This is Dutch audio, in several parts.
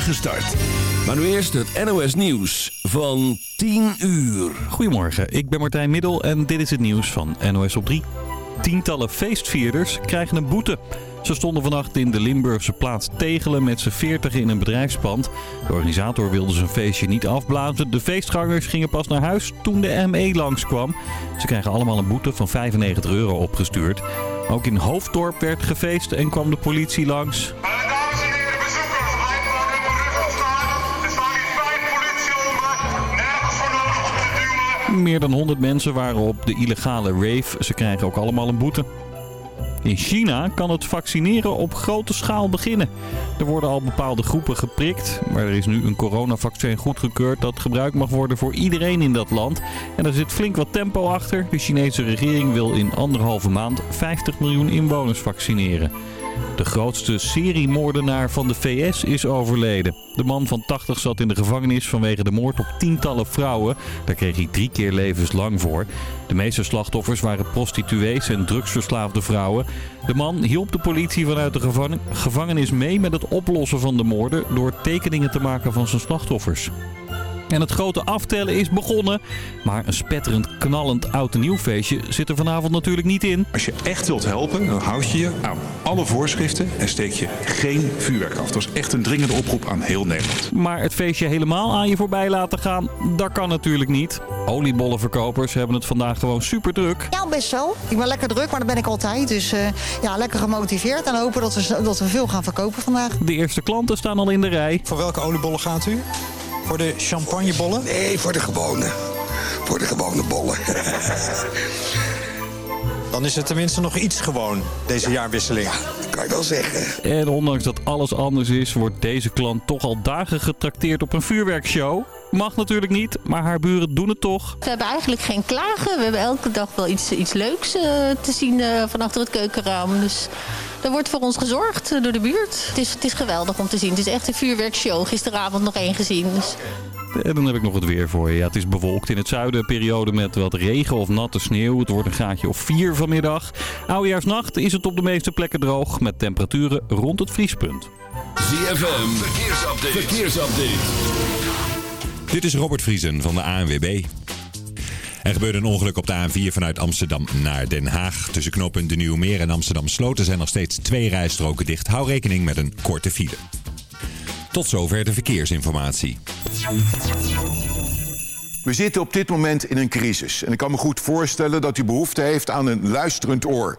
start. Maar nu eerst het NOS Nieuws van 10 uur. Goedemorgen, ik ben Martijn Middel en dit is het nieuws van NOS op 3. Tientallen feestvierders krijgen een boete. Ze stonden vannacht in de Limburgse plaats Tegelen met z'n 40 in een bedrijfspand. De organisator wilde zijn feestje niet afblazen. De feestgangers gingen pas naar huis toen de ME langskwam. Ze krijgen allemaal een boete van 95 euro opgestuurd. Ook in Hoofddorp werd gefeest en kwam de politie langs. Meer dan 100 mensen waren op de illegale rave. Ze krijgen ook allemaal een boete. In China kan het vaccineren op grote schaal beginnen. Er worden al bepaalde groepen geprikt, maar er is nu een coronavaccin goedgekeurd dat gebruikt mag worden voor iedereen in dat land. En er zit flink wat tempo achter. De Chinese regering wil in anderhalve maand 50 miljoen inwoners vaccineren. De grootste seriemoordenaar van de VS is overleden. De man van 80 zat in de gevangenis vanwege de moord op tientallen vrouwen. Daar kreeg hij drie keer levenslang voor. De meeste slachtoffers waren prostituees en drugsverslaafde vrouwen. De man hielp de politie vanuit de gevan- gevangenis mee met het oplossen van de moorden... door tekeningen te maken van zijn slachtoffers. En het grote aftellen is begonnen. Maar een spetterend, knallend oud en nieuw feestje zit er vanavond natuurlijk niet in. Als je echt wilt helpen, dan houd je je aan alle voorschriften en steek je geen vuurwerk af. Dat is echt een dringende oproep aan heel Nederland. Maar het feestje helemaal aan je voorbij laten gaan, dat kan natuurlijk niet. Oliebollenverkopers hebben het vandaag gewoon super druk. Ja, best wel. Ik ben lekker druk, maar dat ben ik altijd. Dus eh, ja, lekker gemotiveerd. En hopen dat we, dat we veel gaan verkopen vandaag. De eerste klanten staan al in de rij. Voor welke oliebollen gaat u? Voor de champagnebollen? Nee, voor de gewone. Voor de gewone bollen. Dan is het tenminste nog iets gewoon, deze jaarwisseling. Dat kan je wel zeggen. En ondanks dat alles anders is, wordt deze klant toch al dagen getrakteerd op een vuurwerkshow. Mag natuurlijk niet, maar haar buren doen het toch. We hebben eigenlijk geen klagen. We hebben elke dag wel iets, iets leuks eh, te zien eh, van achter het keukenraam. Dus er wordt voor ons gezorgd eh, door de buurt. Het is, het is geweldig om te zien. Het is echt een vuurwerkshow. Gisteravond nog één gezien. Dus En dan heb ik nog het weer voor je. Ja, het is bewolkt in het zuiden. Periode met wat regen of natte sneeuw. Het wordt een graadje of 4 vanmiddag. Oudejaarsnacht is het op de meeste plekken droog. Met temperaturen rond het vriespunt. ZFM, verkeersupdate. verkeersupdate. Dit is Robert Vriesen van de ANWB. Er gebeurde een ongeluk op de A4 vanuit Amsterdam naar Den Haag. Tussen knooppunt De Nieuwe Meer en Amsterdam Sloten zijn nog steeds twee rijstroken dicht. Hou rekening met een korte file. Tot zover de verkeersinformatie. We zitten op dit moment in een crisis. En ik kan me goed voorstellen dat u behoefte heeft aan een luisterend oor.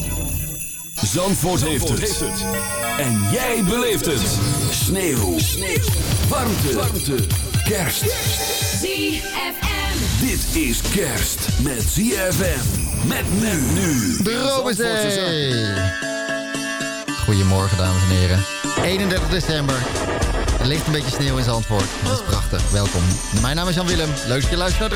Zandvoort, heeft, het. En jij beleeft het. Sneeuw. Sneeuw. Warmte. Warmte. Kerst. ZFM. Dit is kerst met ZFM. Met men nu. De. Goedemorgen, dames en heren. 31 december. Er ligt een beetje sneeuw in Zandvoort. Dat is prachtig. Welkom. Mijn naam is Jan Willem. Leuk dat je luistert naar de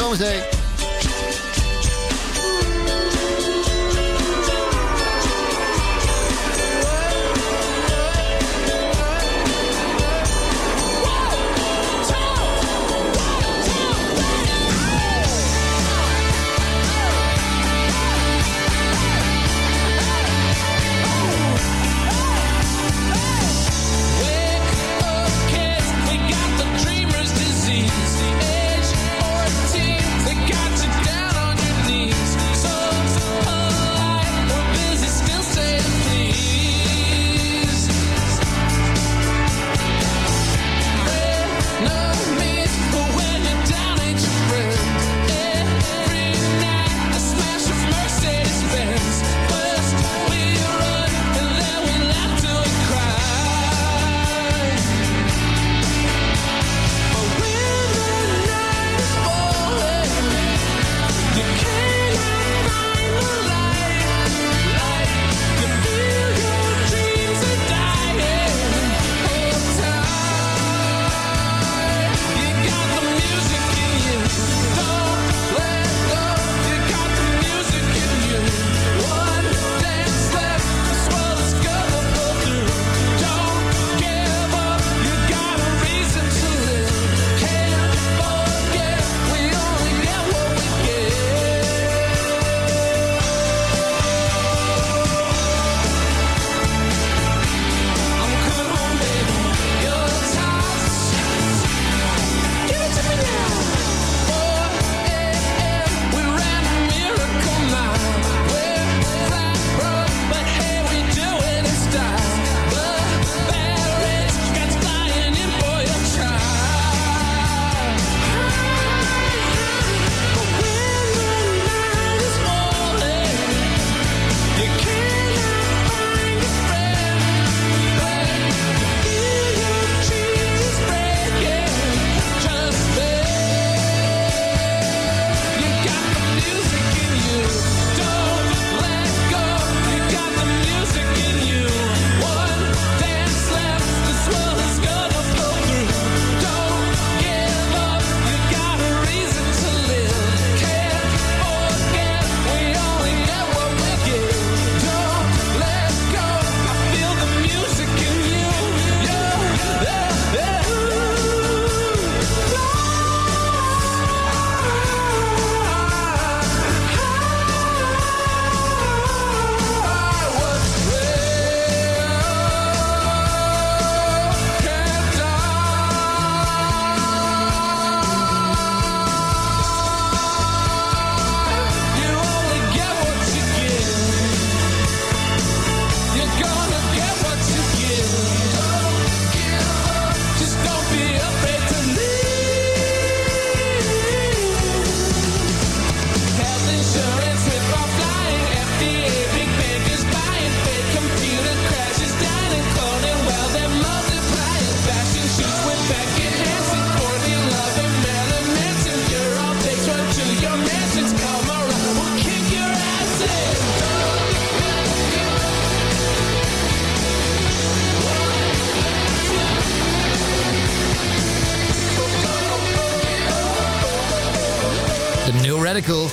You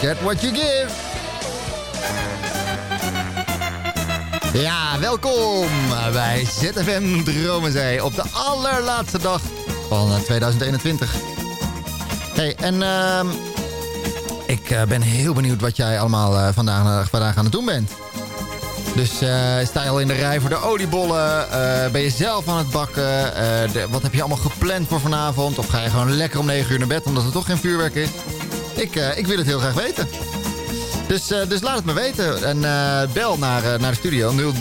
get what you give. Ja, welkom bij ZFM Dromenzee op de allerlaatste dag van eh, 2021. Hey, en ehm ik eh, ben heel benieuwd wat jij allemaal eh, vandaag, eh, vandaag aan het doen bent. Dus eh, sta je al in de rij voor de oliebollen? Eh, ben je zelf aan het bakken? Eh, wat heb je allemaal gepland voor vanavond? Of ga je gewoon lekker om 9 uur naar bed omdat er toch geen vuurwerk is? Ik, eh, ik wil het heel graag weten. Dus, eh, dus laat het me weten. En eh, bel naar, naar de studio 0,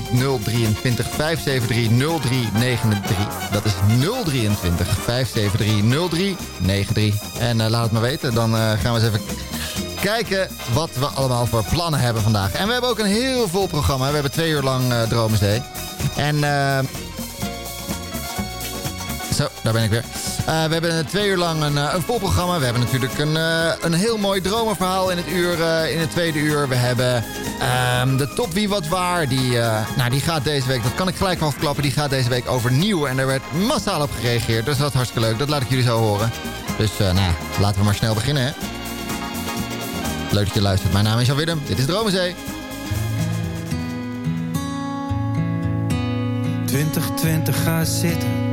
023 573 0393. Dat is 023 573 0393. En laat het me weten. Dan gaan we eens even kijken wat we allemaal voor plannen hebben vandaag. En we hebben ook een heel vol programma. We hebben twee uur lang uh. En zo, daar ben ik weer. Uh, we hebben twee uur lang een, uh, een vol programma. We hebben natuurlijk een, uh, een heel mooi dromenverhaal in het, uur, in het tweede uur. We hebben uh, de top wie wat waar. Die, nou, die gaat deze week, dat kan ik gelijk afklappen, die gaat deze week overnieuw. En er werd massaal op gereageerd. Dus dat is hartstikke leuk. Dat laat ik jullie zo horen. Dus nou, laten we maar snel beginnen. Hè? Leuk dat je luistert. Mijn naam is Jan Willem. Dit is Dromenzee. 2020 ga zitten.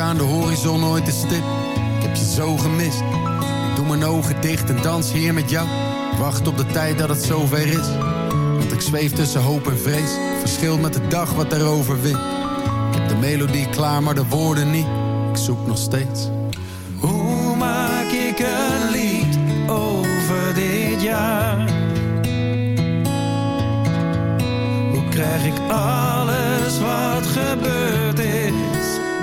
Aan de horizon ooit te stip? Ik heb je zo gemist. Ik doe mijn ogen dicht en dans hier met jou. Wacht op de tijd dat het zover is. Want ik zweef tussen hoop en vrees. Verschilt met de dag wat erover wint. Ik heb de melodie klaar, maar de woorden niet. Ik zoek nog steeds. Hoe maak ik een lied over dit jaar? Hoe krijg ik alles wat gebeurd is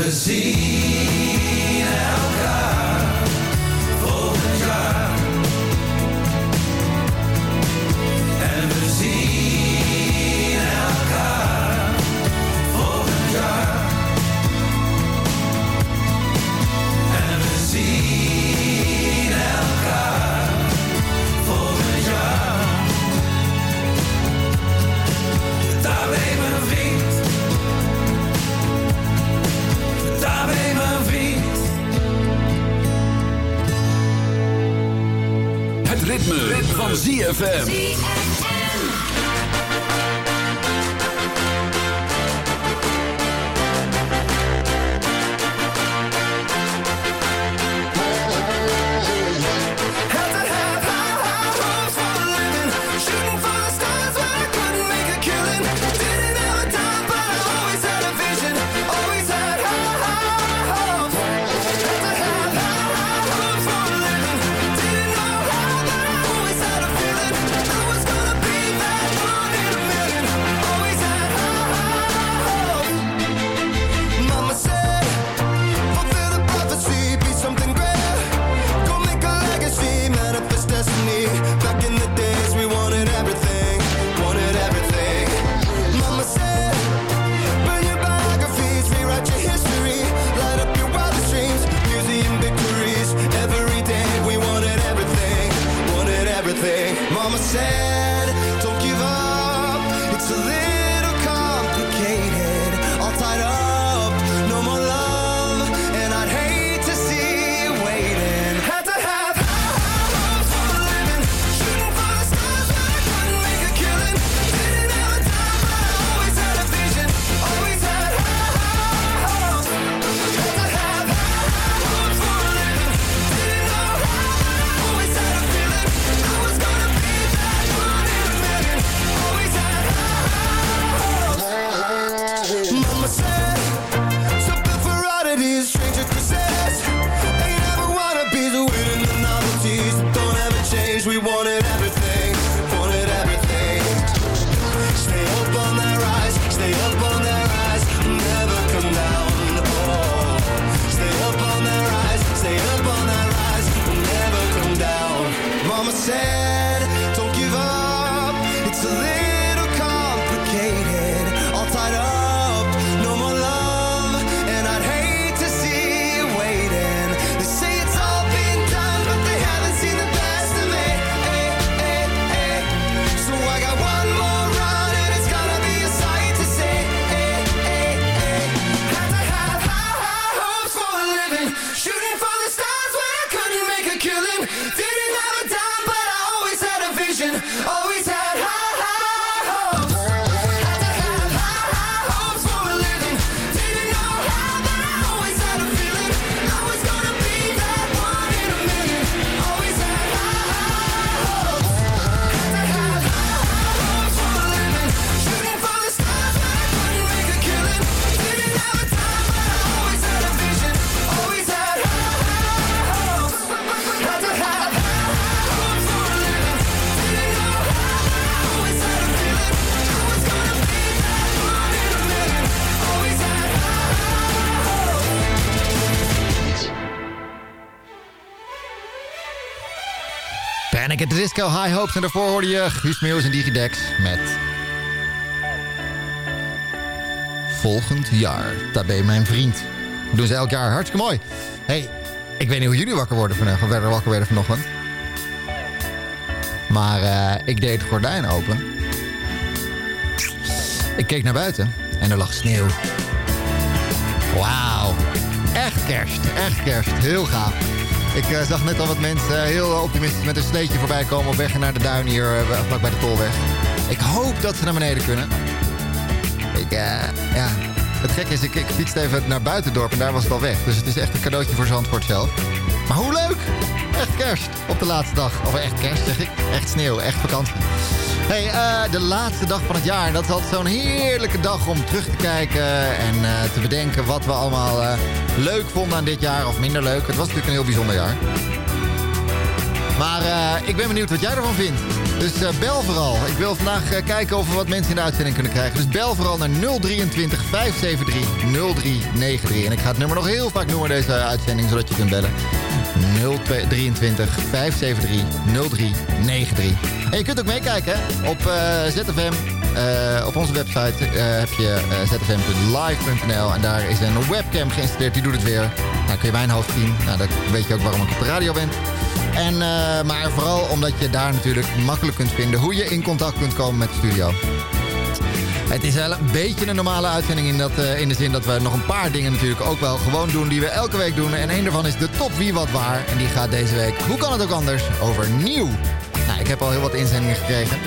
En we van ZFM. High Hopes. En daarvoor hoorde je Guus Meeuwis en Digidex met... Volgend jaar. Tabé, mijn vriend. Dat doen ze elk jaar. Hartstikke mooi. hey, ik weet niet hoe jullie wakker worden. Of werden wakker werden vanochtend. Maar eh, ik deed het gordijn open. Ik keek naar buiten. En er lag sneeuw. Wauw. Echt kerst. Echt kerst. Heel gaaf. Ik eh, zag net al wat mensen heel optimistisch met een sleetje voorbij komen op weg naar de duin hier uh, vlak bij de tolweg. Ik hoop dat ze naar beneden kunnen. Ik, eh, ja. Het gekke is, ik, ik fietste even naar buitendorp en daar was het al weg. Dus het is echt een cadeautje voor Zandvoort zelf. Maar hoe leuk! Echt kerst op de laatste dag. Of echt kerst zeg ik. Echt sneeuw, echt vakantie. Hey, uh, de laatste dag van het jaar. Dat is zo'n heerlijke dag om terug te kijken en uh, te bedenken wat we allemaal uh, leuk vonden aan dit jaar. Of minder leuk. Het was natuurlijk een heel bijzonder jaar. Maar ik ben benieuwd wat jij ervan vindt. Dus bel vooral. Ik wil vandaag kijken of we wat mensen in de uitzending kunnen krijgen. Dus bel vooral naar 023 573 0393. En ik ga het nummer nog heel vaak noemen deze uitzending, zodat je kunt bellen. 023 573 0393. En je kunt ook meekijken op uh, ZFM. Uh, op onze website uh, heb je zfm.live.nl en daar is een webcam geïnstalleerd, die doet het weer. Nou kun je mijn hoofd zien, nou, dan weet je ook waarom ik op de radio ben. En, maar vooral omdat je daar natuurlijk makkelijk kunt vinden hoe je in contact kunt komen met de studio. Het is wel een beetje een normale uitzending in, dat, uh, in de zin dat we nog een paar dingen natuurlijk ook wel gewoon doen die we elke week doen. En een daarvan is de top wie wat waar. En die gaat deze week, hoe kan het ook anders, over nieuw. Nou, ik heb al heel wat inzendingen gekregen.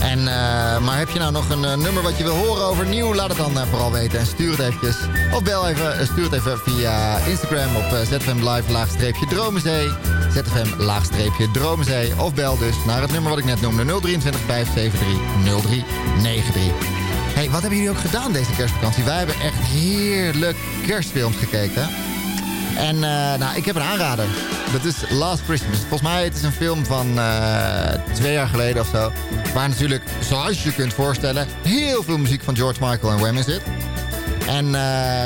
En, uh, maar heb je nou nog een uh, nummer wat je wil horen over nieuw? Laat het dan vooral weten en stuur het eventjes. Of bel even, stuur het even via Instagram op laagstreepje Dromenzee. ZFM laagstreepje Dromenzee. Of bel dus naar het nummer wat ik net noemde 023 573 0393. Hey, wat hebben jullie ook gedaan deze kerstvakantie? Wij hebben echt heerlijk kerstfilms gekeken. En uh, nou, ik heb een aanrader. Dat is Last Christmas. Volgens mij het is een film van uh, twee jaar geleden of zo. Waar natuurlijk, zoals je kunt voorstellen... heel veel muziek van George Michael en Wham in zit. En uh,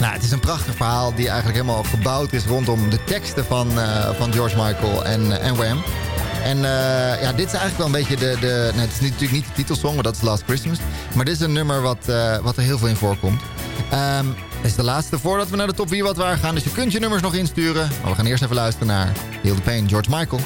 nou, het is een prachtig verhaal die eigenlijk helemaal gebouwd is... rondom de teksten van, uh, van George Michael en, en Wham. En uh, ja, dit is eigenlijk wel een beetje de... de nou, het is natuurlijk niet de titelsong, maar dat is Last Christmas. Maar dit is een nummer wat, wat er heel veel in voorkomt. Um, dit is de laatste voordat we naar de top wie wat waar gaan. Dus je kunt je nummers nog insturen. Maar we gaan eerst even luisteren naar Heel the Pain, George Michael.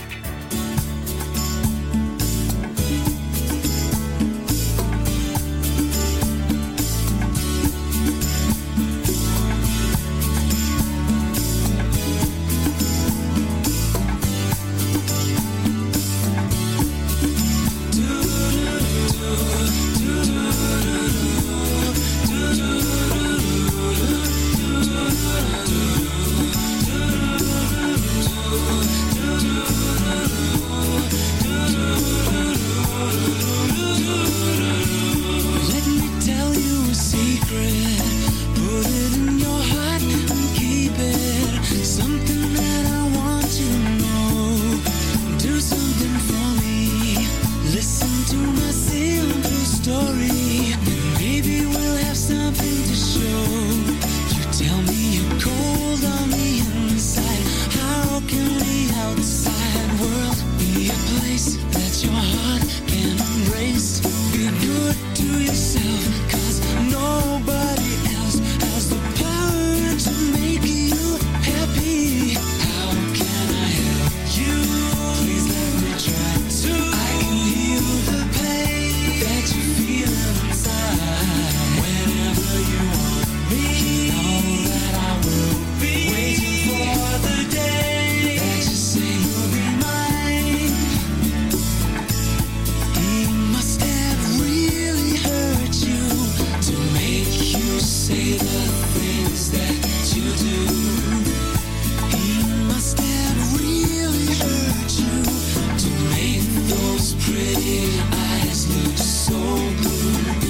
pretty eyes look so blue.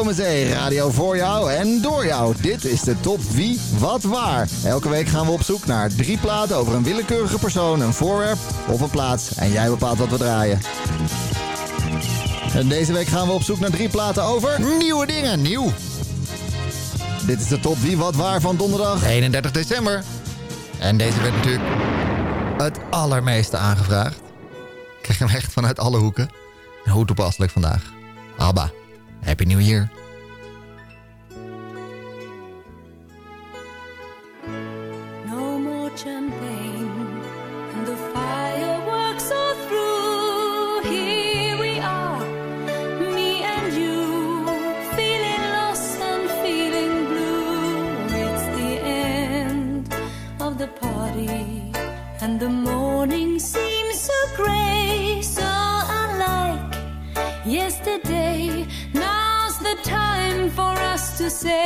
Radio voor jou en door jou. Dit is de top wie, wat, waar. Elke week gaan we op zoek naar drie platen over een willekeurige persoon, een voorwerp of een plaats. En jij bepaalt wat we draaien. En deze week gaan we op zoek naar drie platen over nieuwe dingen. Nieuw. Dit is de top wie, wat, waar van donderdag 31 december. En deze werd natuurlijk het allermeeste aangevraagd. Ik kreeg hem echt vanuit alle hoeken. En hoe toepasselijk vandaag. ABBA, Happy New Year. No more champagne, and the fireworks are through. Here we are, me and you, feeling lost and feeling blue. It's the end of the party, and the morning seems so grey, so unlike yesterday. To say.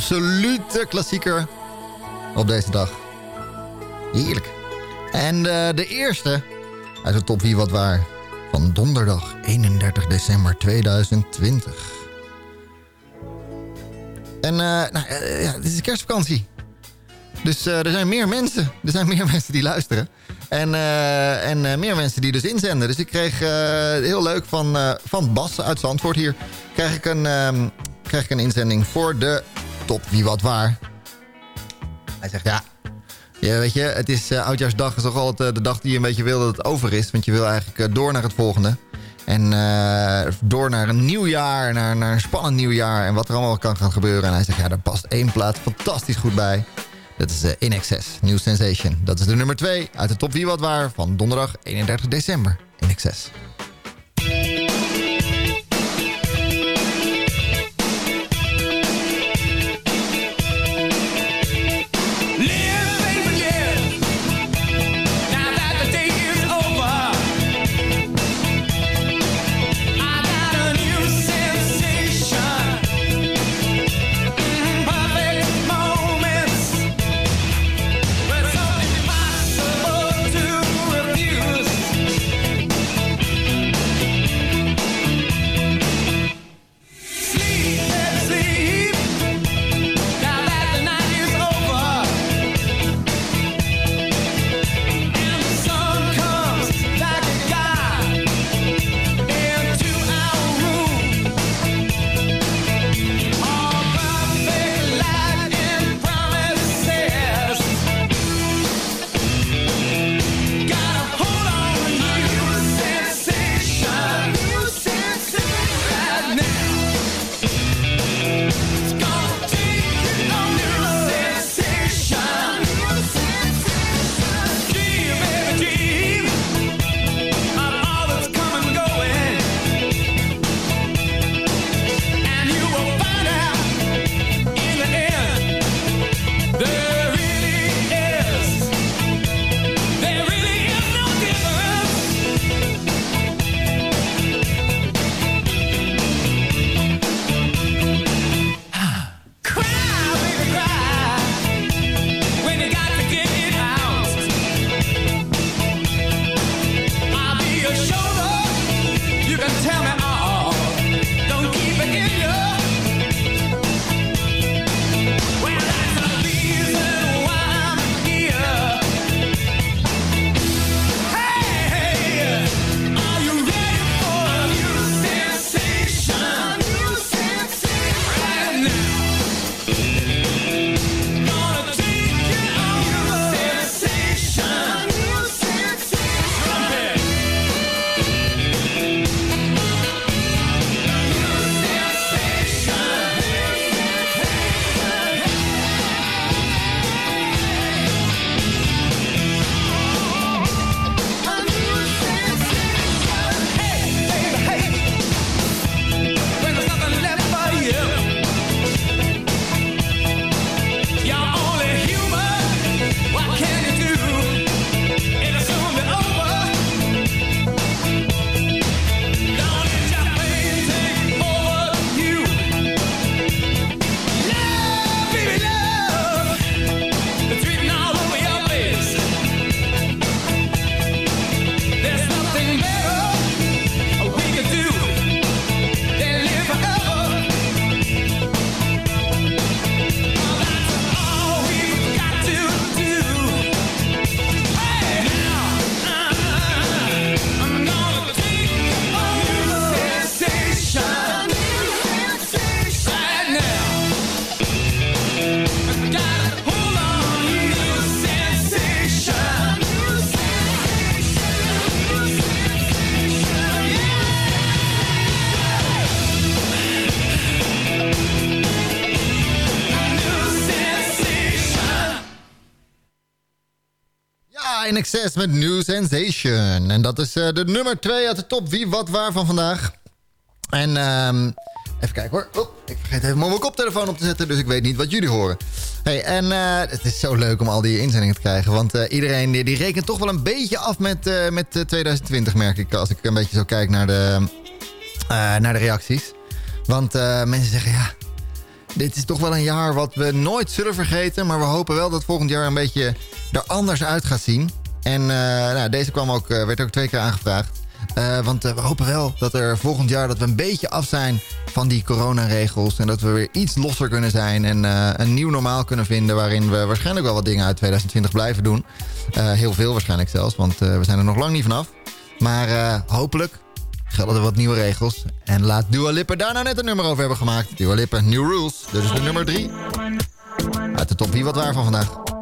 Absolute klassieker op deze dag. Heerlijk. En eh, de eerste uit de top Wie Wat Waar van donderdag 31 december 2020. En eh, nou, eh, ja, het is kerstvakantie. Dus er zijn meer mensen. Er zijn meer mensen die luisteren. En, en meer mensen die dus inzenden. Dus ik kreeg heel leuk van, van Bas uit Zandvoort hier. Krijg ik, een, ehm, krijg ik een inzending voor de top Wie Wat Waar. Hij zegt ja, ja, weet je, het is eh, oudjaarsdag is toch altijd eh, de dag die je een beetje wil dat het over is. Want je wil eigenlijk eh, door naar het volgende. En door naar een nieuw jaar, naar, naar een spannend nieuw jaar. En wat er allemaal kan gaan gebeuren. En hij zegt, ja, daar past één plaat fantastisch goed bij. Dat is In Excess, New Sensation. Dat is de nummer 2 uit de top Wie Wat Waar van donderdag 31 december. In Excess. in Excess met New Sensation. En dat is eh, de nummer 2 uit de top Wie, Wat, Waar van vandaag. En ehm, even kijken hoor. Oh, ik vergeet even mijn koptelefoon op te zetten, dus ik weet niet wat jullie horen. Hey, en eh, het is zo leuk om al die inzendingen te krijgen. Want eh, iedereen die, die, rekent toch wel een beetje af met, met 2020, merk ik. Als ik een beetje zo kijk naar de, naar de reacties. Want mensen zeggen, ja, dit is toch wel een jaar wat we nooit zullen vergeten. Maar we hopen wel dat volgend jaar een beetje er anders uit gaat zien. En eh, nou, deze kwam ook, eh, werd ook twee keer aangevraagd. Eh, want we hopen wel dat er volgend jaar dat we een beetje af zijn van die coronaregels. En dat we weer iets losser kunnen zijn en een nieuw normaal kunnen vinden... waarin we waarschijnlijk wel wat dingen uit 2020 blijven doen. heel veel waarschijnlijk zelfs, want we zijn er nog lang niet vanaf. Maar hopelijk gelden er wat nieuwe regels. En laat Dua Lipa daar nou net een nummer over hebben gemaakt. Dua Lipa, New Rules. Dit is de nummer 3. Uit de top Wie wat waar van vandaag.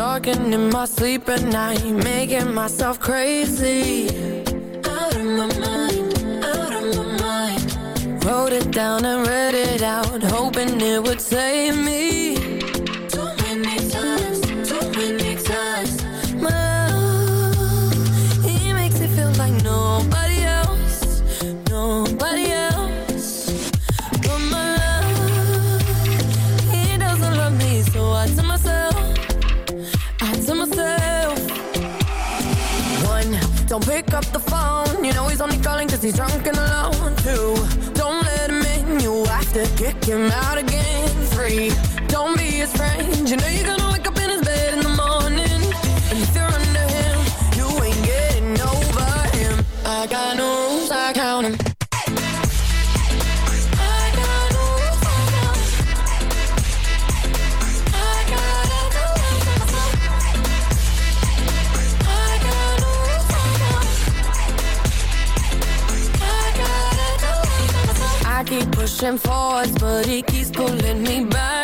Talking in my sleep at night Making myself crazy. Out of my mind, out of my mind. Wrote it down and read it out Hoping it would save me. Too many times, too many times. My Cause he's drunk and alone too. Don't let him in, you have to kick him out again. Free, don't be his friend, you know you're gonna reaching forwards, but he keeps pulling me back.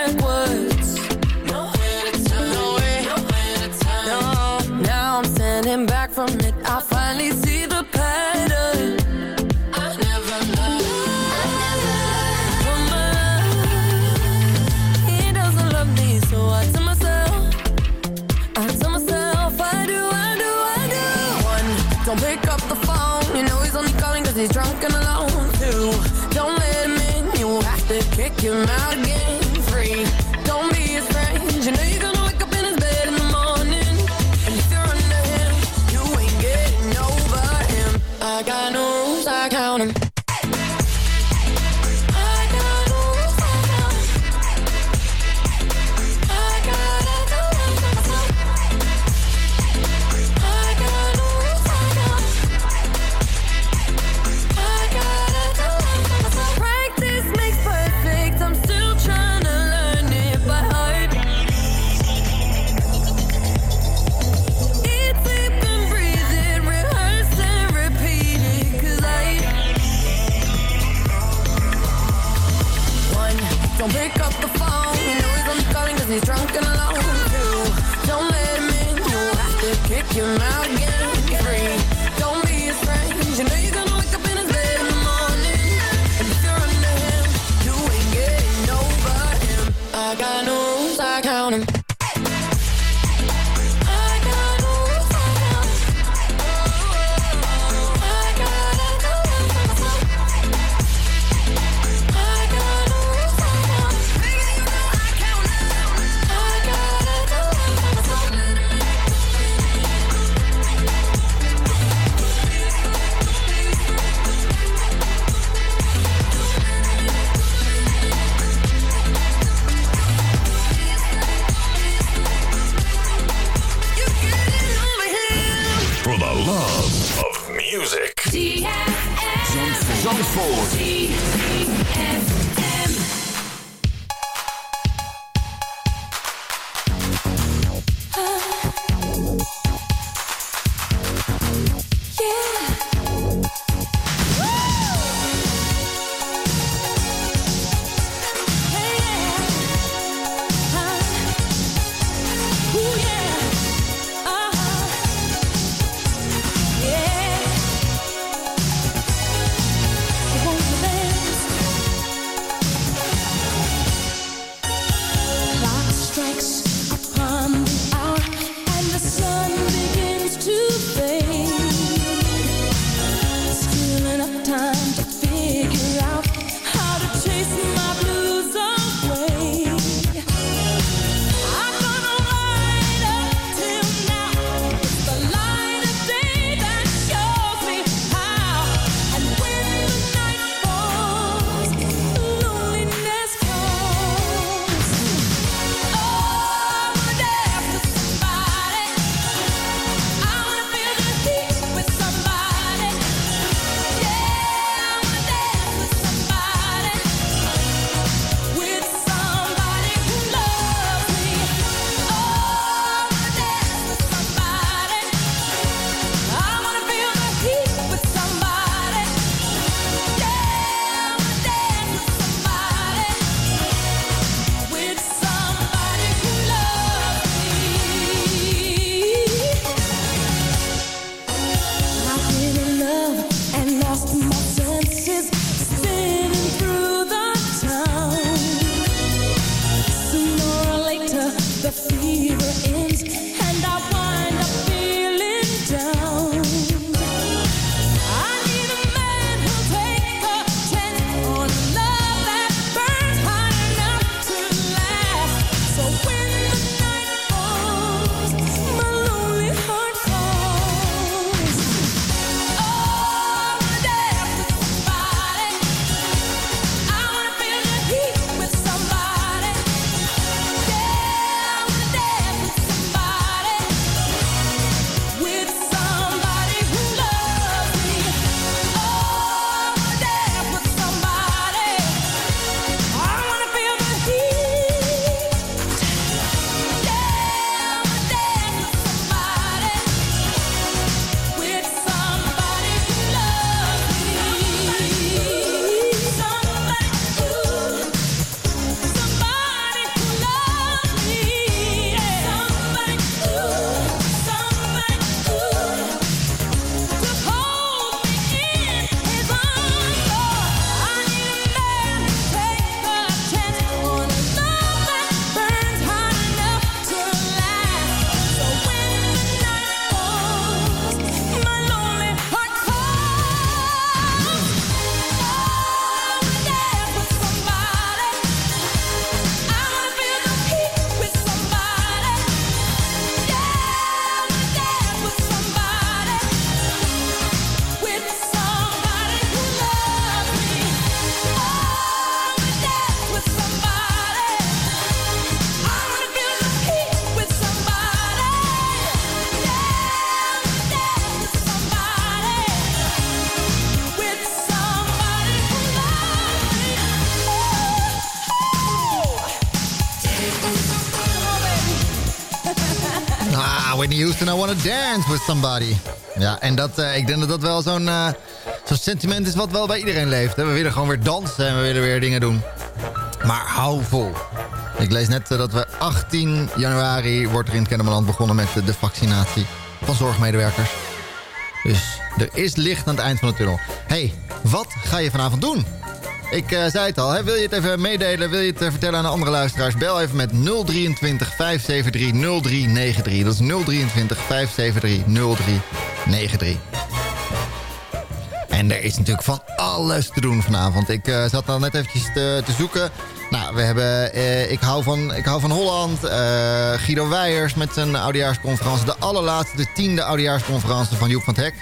Dance With Somebody. Ja, en dat, eh, ik denk dat dat wel zo'n zo'n sentiment is wat wel bij iedereen leeft. Hè? We willen gewoon weer dansen en we willen weer dingen doen. Maar hou vol. Ik lees net eh, dat we 18 januari wordt er in Kennemerland begonnen met de vaccinatie van zorgmedewerkers. Dus er is licht aan het eind van de tunnel. hey, wat ga je vanavond doen? Ik eh, zei het al, hè? wil je het even meedelen? Wil je het eh, vertellen aan de andere luisteraars? Bel even met 023 573 0393. Dat is 023 573 0393. En er is natuurlijk van alles te doen vanavond. Ik eh, zat al net eventjes te, te zoeken. Nou, we hebben ik, hou van, ik hou van Holland. Guido Weijers met zijn oudejaarsconferentie. De allerlaatste, de tiende oudejaarsconferentie van Joep van het Hek.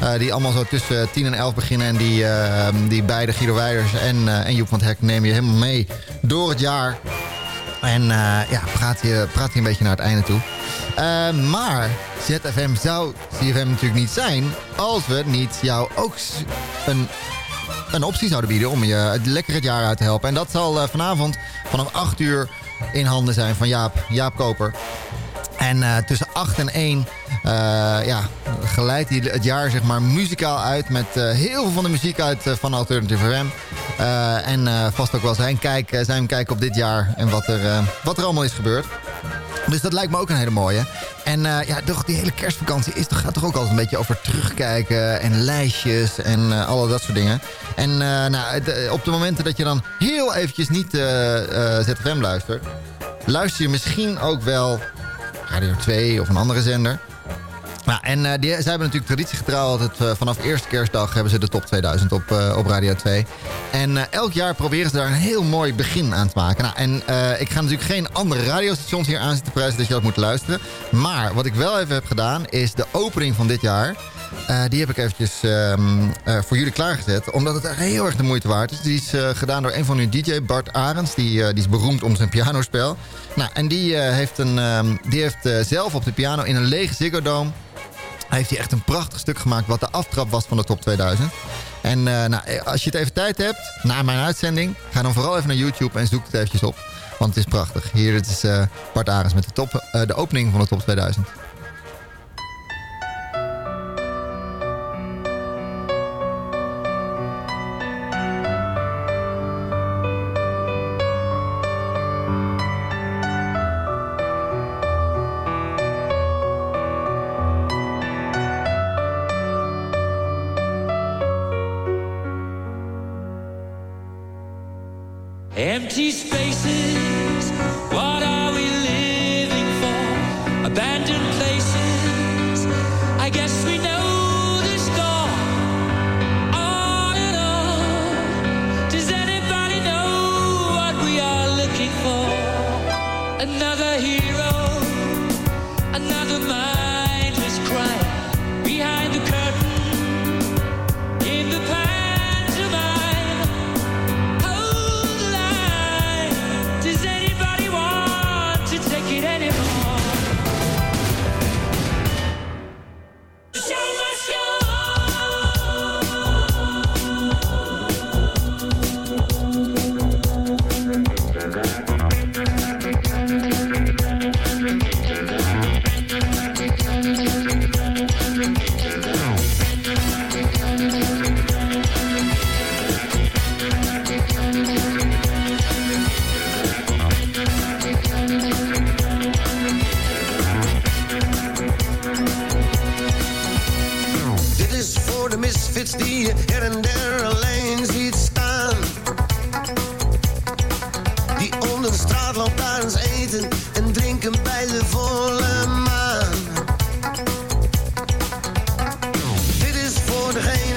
Eh, die allemaal zo tussen 10 en 11 beginnen. En die, eh, die beide, Guido Weijers en, eh, en Joep van het Hek, nemen je helemaal mee door het jaar. En eh, ja, praat je, praat je een beetje naar het einde toe. Maar ZFM zou CFM natuurlijk niet zijn... als we niet jou ook een, een optie zouden bieden... om je lekker het jaar uit te helpen. En dat zal vanavond vanaf 8 uur in handen zijn van Jaap, Jaap Koper. En eh, tussen 8 en 1 eh, ja, geleidt hij het jaar zeg maar, muzikaal uit... met eh, heel veel van de muziek uit van Alternative FM. En vast ook wel zijn kijk, zijn kijk op dit jaar en wat er, wat er allemaal is gebeurd. Dus dat lijkt me ook een hele mooie. En ja, toch, die hele kerstvakantie is, toch- gaat toch ook altijd een beetje over terugkijken en lijstjes en alle dat soort dingen. En nou, op de momenten dat je dan heel eventjes niet ZFM luistert, luister je misschien ook wel Radio 2 of een andere zender. Nou, en eh, die, zij hebben natuurlijk traditiegetrouw altijd eh, vanaf eerste kerstdag hebben ze de top 2000 op, eh, op Radio 2. En elk jaar proberen ze daar een heel mooi begin aan te maken. Nou, en ik ga natuurlijk geen andere radiostations hier aan zitten prijzen dat je dat moet luisteren. Maar wat ik wel even heb gedaan is de opening van dit jaar. Eh, die heb ik eventjes ehm, eh, voor jullie klaargezet. Omdat het heel erg de moeite waard is. Die is eh, gedaan door een van hun DJ, Bart Arends. Die, die is beroemd om zijn pianospel. Nou, en die heeft, een, ehm, die heeft zelf op de piano in een lege Ziggo Dome hij heeft hier echt een prachtig stuk gemaakt wat de aftrap was van de top 2000. En nou, als je het even tijd hebt, na mijn uitzending... ga dan vooral even naar YouTube en zoek het eventjes op. Want het is prachtig. Hier dit is Bart Arends met de, top, de opening van de top 2000.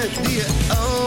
Degene die je overal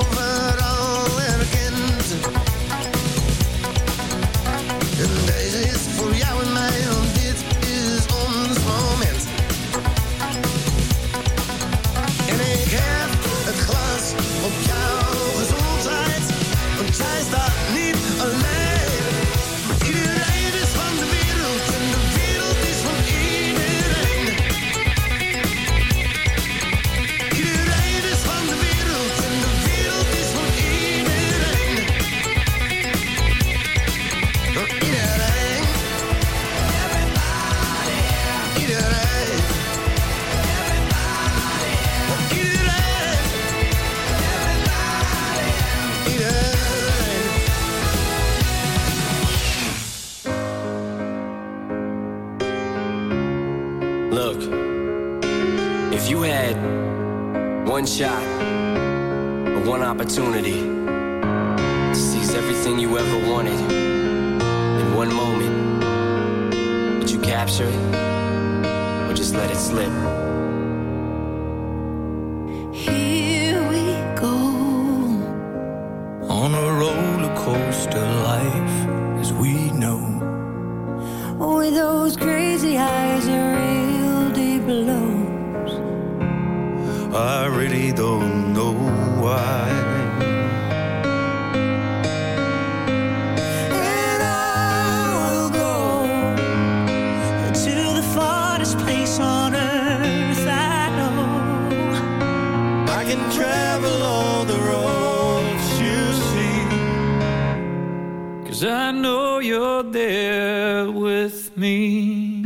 know you're there with me.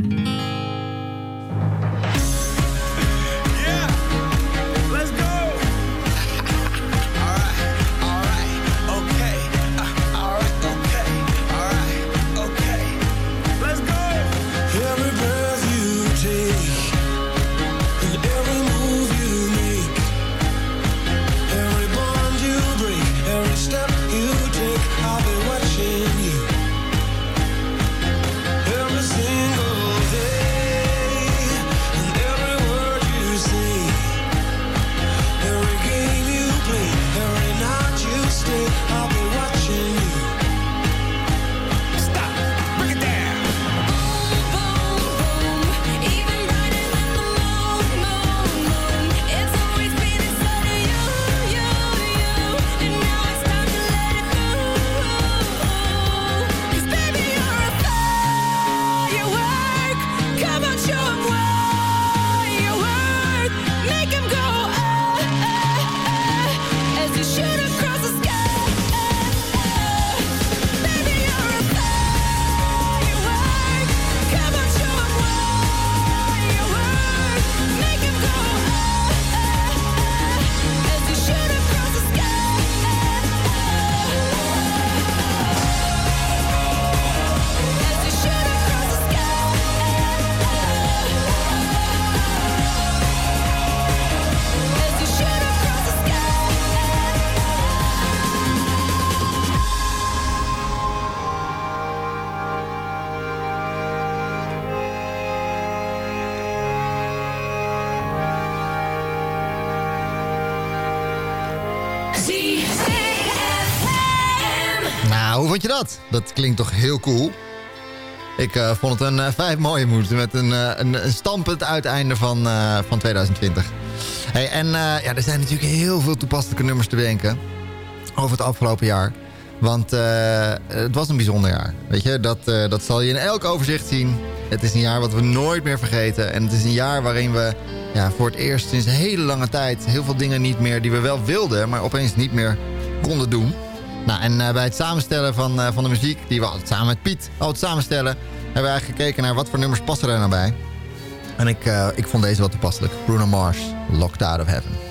Nou, hoe vond je dat? Dat klinkt toch heel cool? Ik eh, vond het een eh, vijf mooie moed met een, eh, een, stampend uiteinde van, van 2020. Hey, en ja, er zijn natuurlijk heel veel toepasselijke nummers te bedenken over het afgelopen jaar. Want het was een bijzonder jaar. Weet je, dat, dat zal je in elk overzicht zien. Het is een jaar wat we nooit meer vergeten. En het is een jaar waarin we ja, voor het eerst sinds een hele lange tijd... heel veel dingen niet meer die we wel wilden, maar opeens niet meer konden doen. Nou, en eh, bij het samenstellen van, eh, van de muziek, die we altijd samen met Piet altijd samenstellen... hebben we eigenlijk gekeken naar wat voor nummers passen er nou bij. En ik, eh, ik vond deze wel toepasselijk. Bruno Mars, Locked Out of Heaven.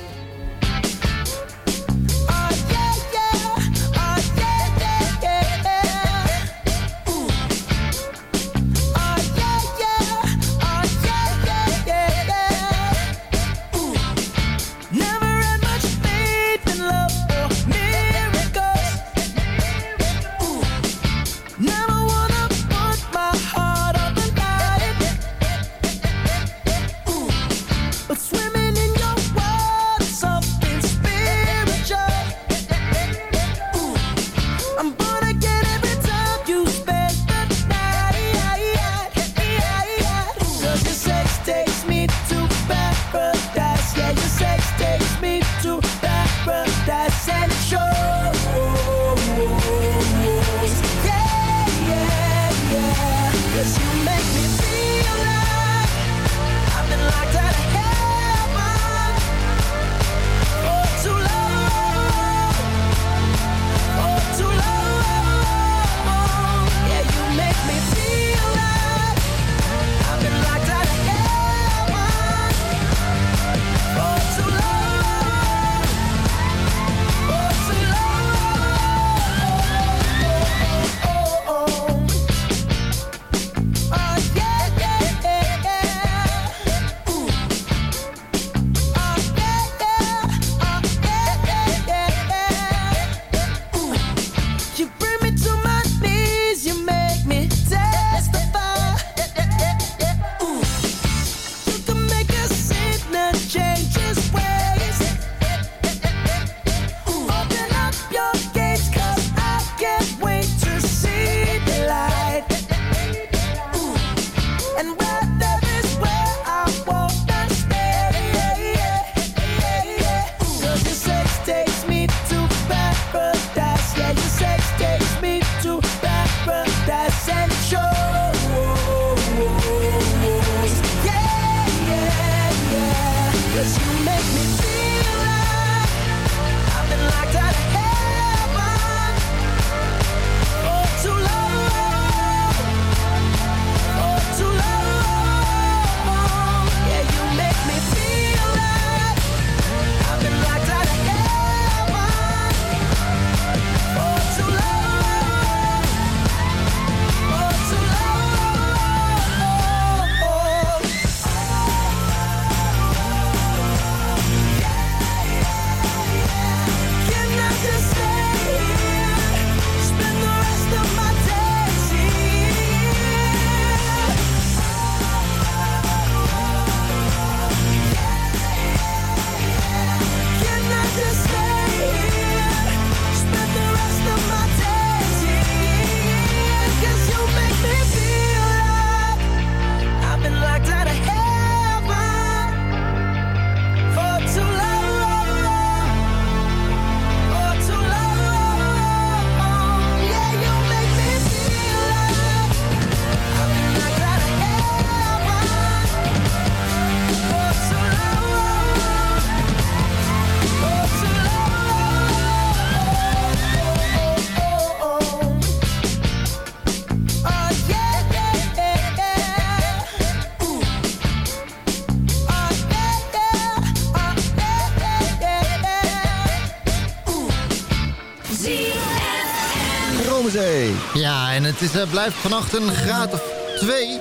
Het blijft vannacht een graad of twee.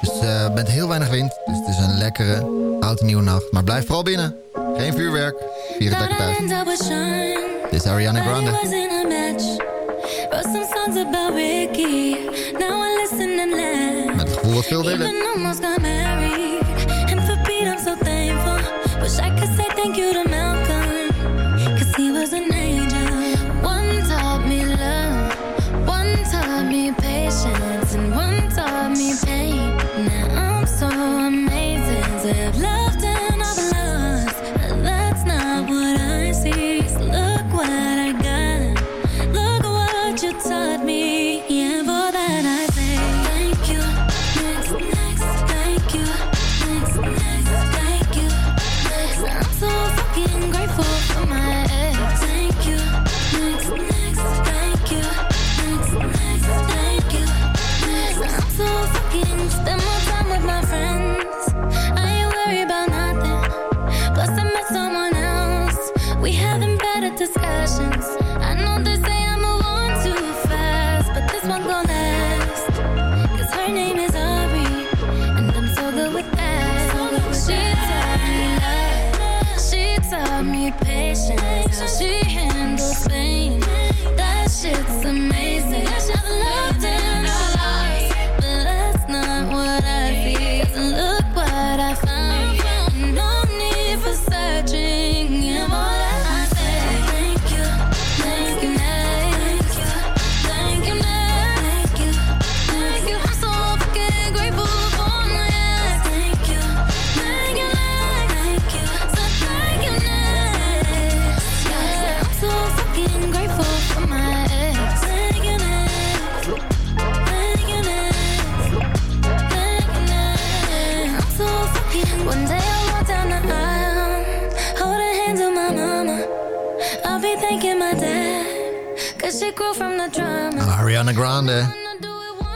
Dus uh, met heel weinig wind. Dus het is een lekkere, oud nieuwe nacht. Maar blijf vooral binnen. Geen vuurwerk. Vier het lekker thuis. Dit is Ariana Grande. Met het gevoel dat veel delen. Wish I could say thank you to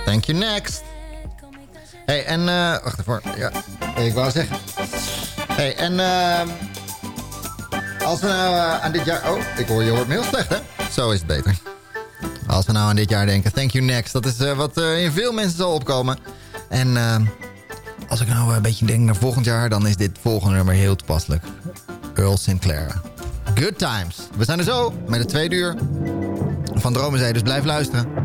Thank you next. hey, en... Uh, wacht even. Ja, ik wou zeggen. hey, en... Eh, als we nou eh, aan dit jaar... Oh, ik hoor je hoort me heel slecht, hè? Zo is het beter. Als we nou aan dit jaar denken. Thank you next. Dat is wat in veel mensen zal opkomen. En... als ik nou een beetje denk naar volgend jaar... dan is dit volgende nummer heel toepasselijk. Earl Sinclair. Good times. We zijn er zo met de tweede uur van Dromenzee, dus blijf luisteren.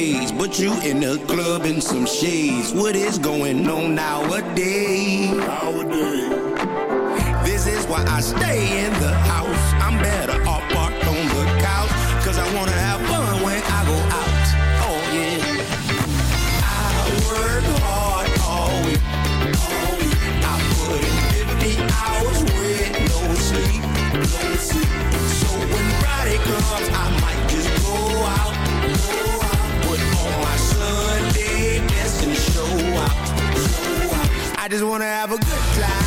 praise, but you in the club in some shades. What is going on nowadays? This is why I stay in the house. I'm better off parked on the couch, cause I wanna have fun when I go out. Oh yeah. I work hard all week, all. I put in 50 hours with no sleep, no sleep. So when Friday comes, I just wanna have a good time.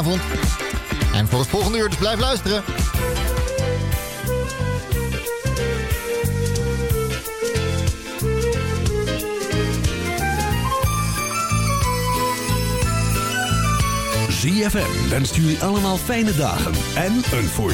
avond. En voor het volgende uur, dus blijf luisteren. ZFM wenst jullie allemaal fijne dagen en een voorzitter.